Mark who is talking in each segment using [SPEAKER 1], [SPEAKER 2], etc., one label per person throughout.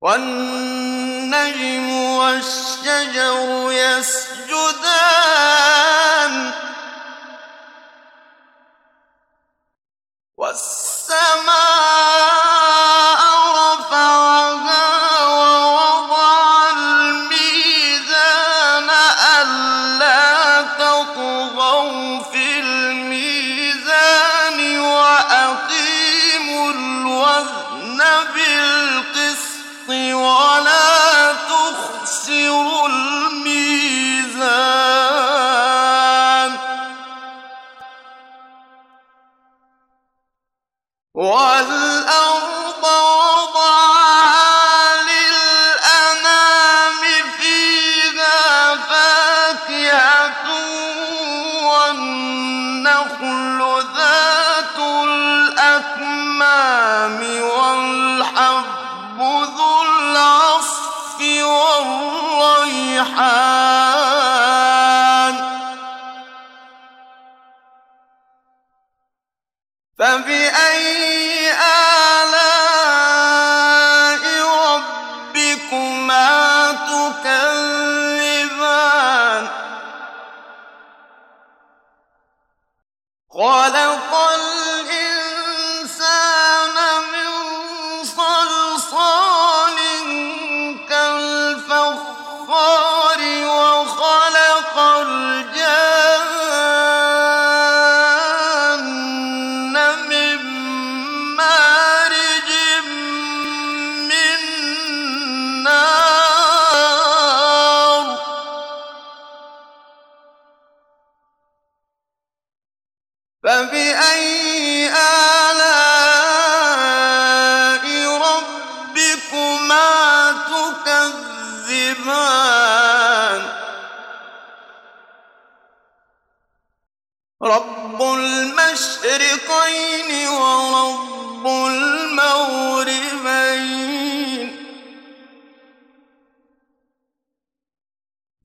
[SPEAKER 1] والنجم والشجر يسجدان 放飞爱。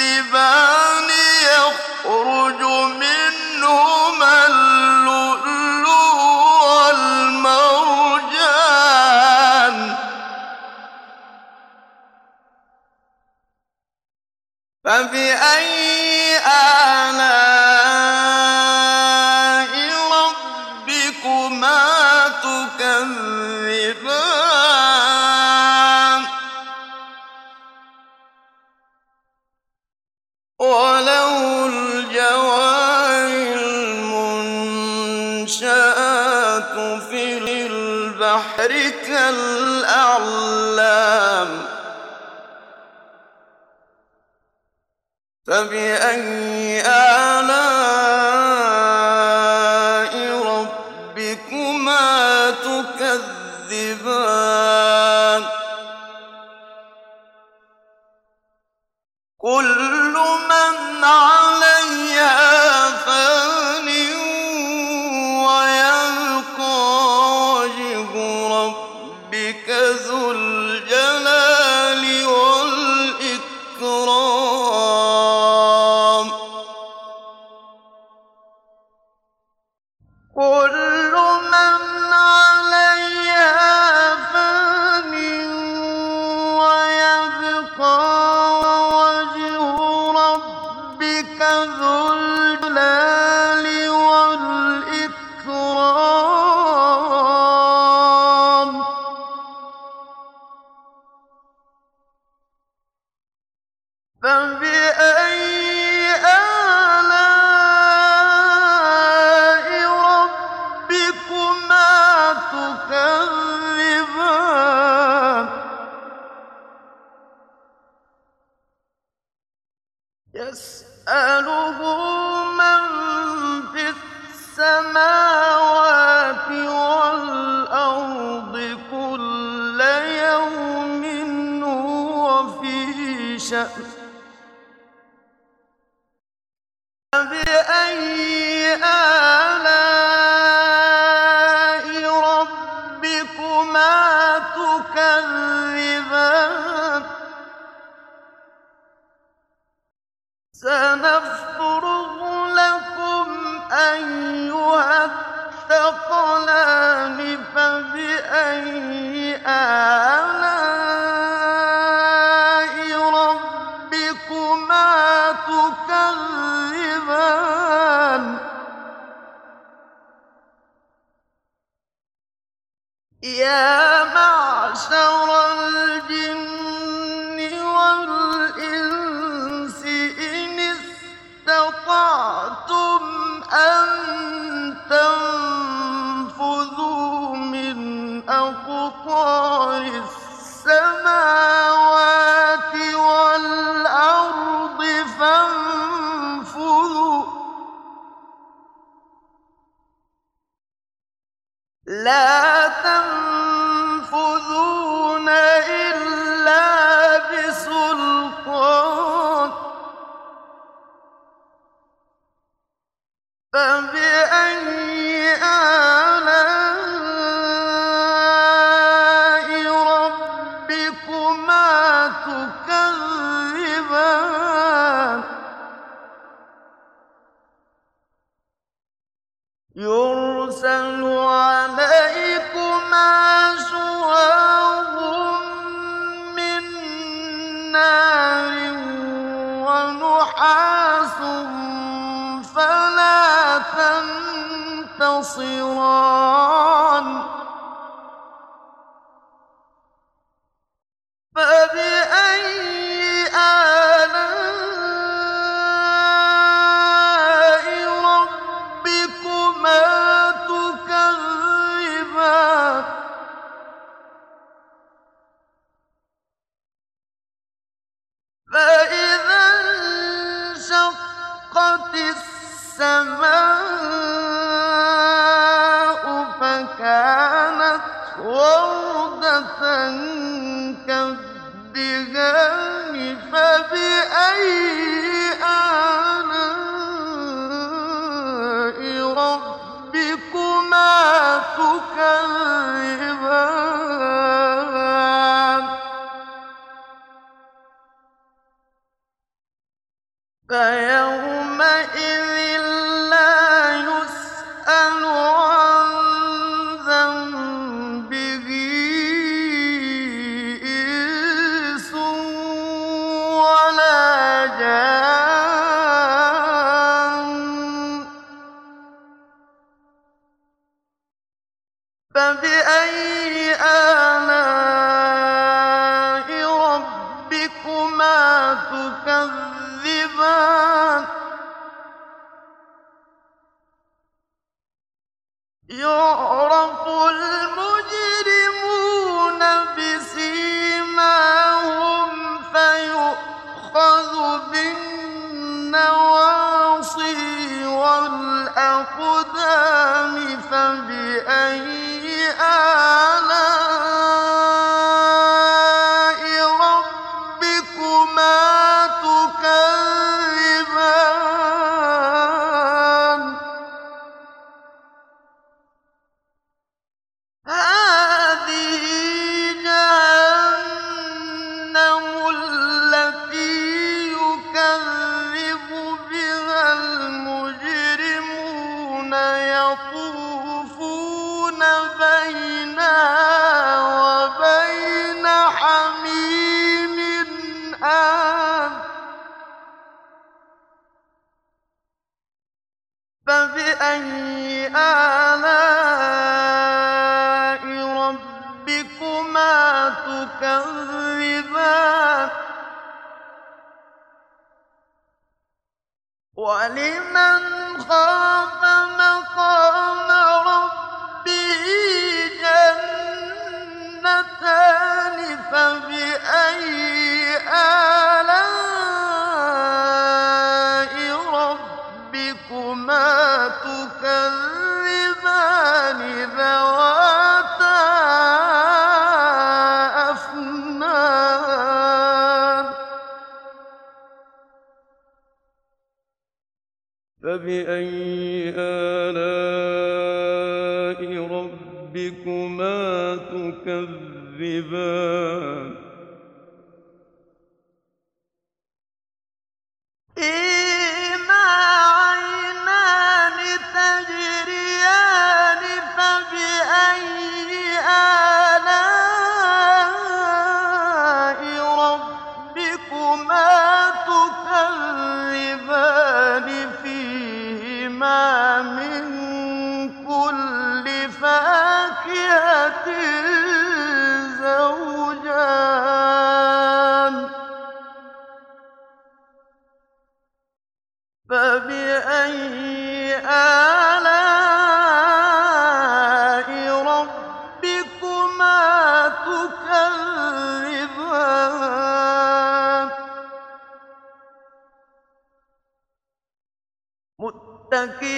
[SPEAKER 1] يعذبان يخ المنشآت في البحر كالأعلام. فبأي آلام ذو الجلال فبأي تنتصران وردة والأقدام فبأي تكذبان متكئ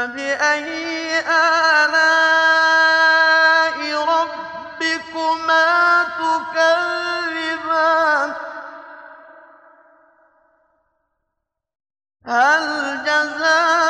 [SPEAKER 1] فبأي آلاء ربكما تكذبان؟ هل جزاك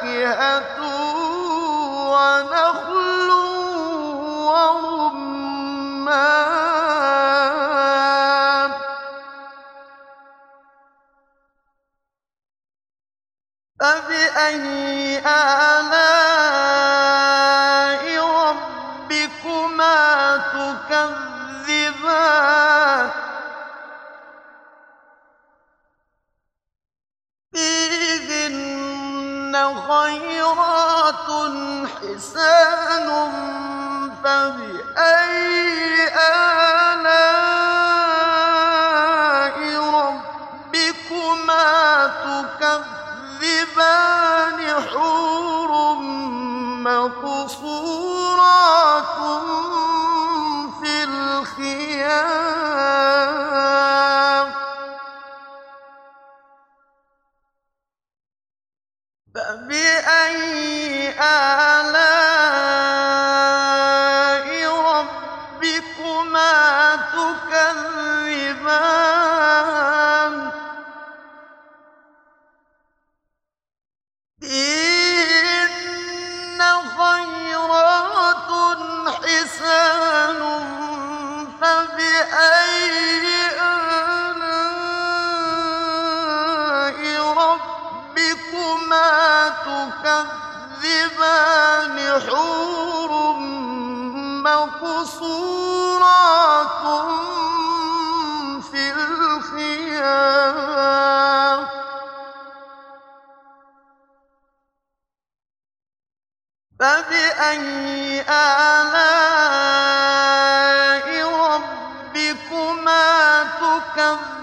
[SPEAKER 1] فاكهة إنسان الرحمن حور مقصورات في الخيام. فبأي آلاء ربكما تكذبان؟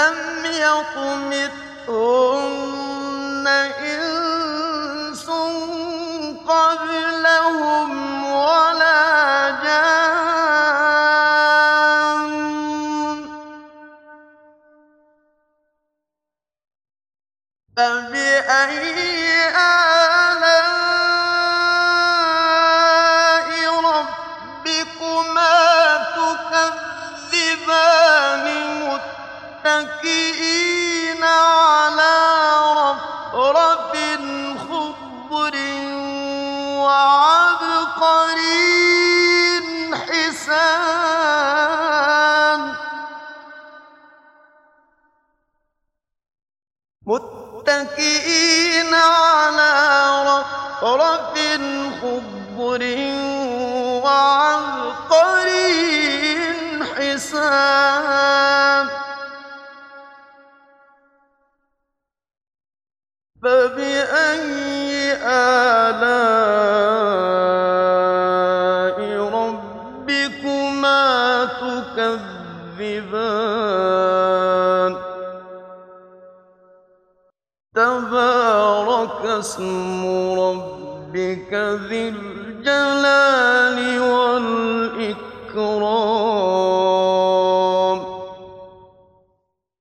[SPEAKER 1] لم يطمثهن حساب فبأي آلاء ربكما تكذبان؟ تبارك اسم ربك ذي